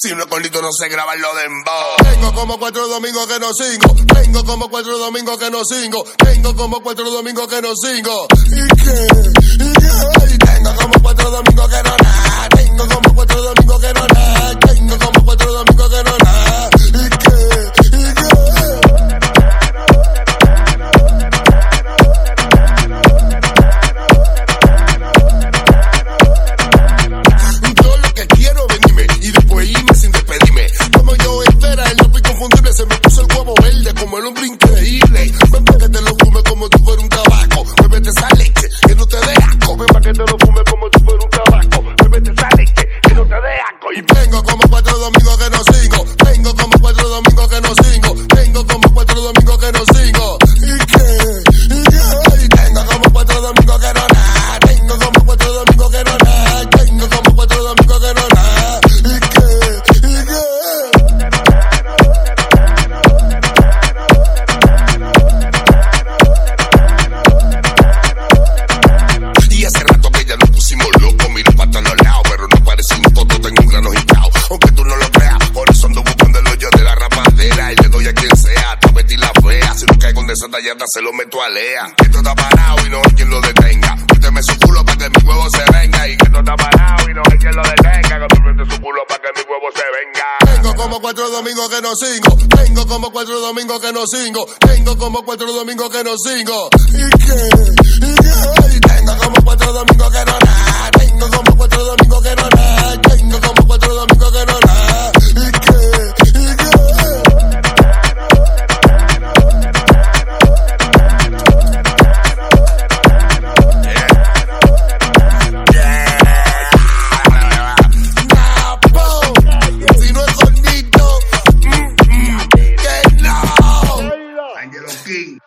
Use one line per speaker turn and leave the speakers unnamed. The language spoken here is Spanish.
Si no es con Lito no se graba lo de dembow.
Tengo como cuatro domingos que no cinco. Tengo como cuatro domingos que no cinco. Tengo como cuatro domingos que no cinco. ¿Y qué? ¿Y qué? Tengo como cuatro domingos
little Caigo en desatallada, se lo meto a Lea. Esto está parado y no hay quien lo detenga. Méteme su culo para que mi huevo se venga. Y esto está parado y no hay quien lo detenga. Que su culo para que mi huevo se venga.
Tengo como cuatro domingos que no cinco. Tengo como cuatro domingos que no cinco. Tengo como cuatro domingos que no cinco. ¿Y qué? ¿Y qué?
thing